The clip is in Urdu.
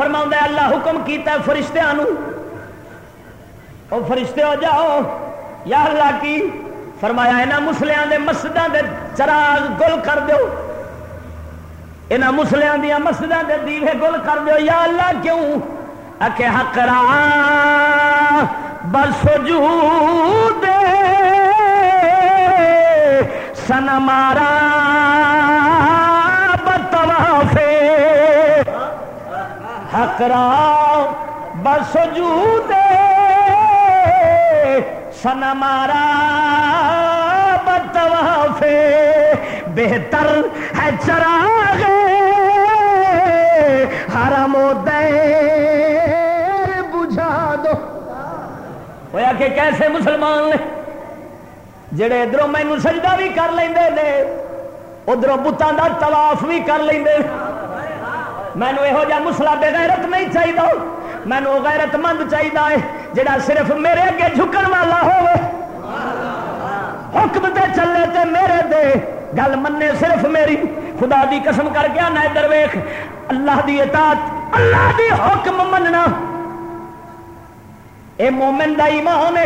فرما اللہ حکم کیتا فرشتہ او فرشتے ہو جاؤ۔ یا اللہ کی؟ فرمایا یہاں مسلیاں دے مسجدوں دے چراغ گل کر دو یہاں مسلیاں دیا مسجدوں دے دیوے گل کر دو یا اللہ کیوں؟ اکے حقرا بس دے۔ سن مارا۔ حقرا بس دے سن مارا بتوافے، بہتر ہے چراغ، حرم دے بجھا دو۔ ہویا کہ کیسے مسلمان نے؟ جڑے ادھر مینو سجدہ بھی کر لیں ادھر بتان کا تلاف بھی کر لیندے لیں مینو یہو جہ مسلا بغیرت نہیں چاہیے مینو غیرت مند چاہیے جڑا صرف میرے اگے جھکن والا ہو حکم تے چلے تے میرے دے۔ گل منے صرف میری۔ خدا دی قسم کر کے آنا ادھر ویخ اللہ دی اطاعت، اللہ دی حکم مننا۔ اے مومن دا ایمان ہے۔